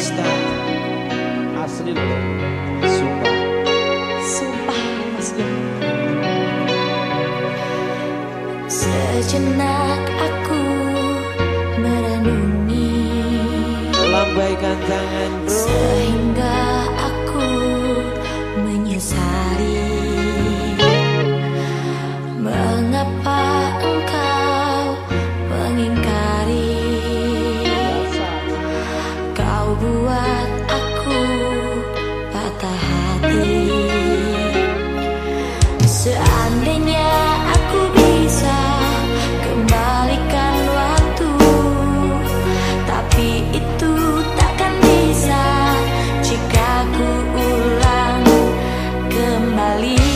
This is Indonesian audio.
semesta asli loh sumpah. Sumpah mas sejenak aku merenungi lambaikan tangan bro. sehingga aku menyesali kembali.